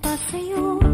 pa sa'yo.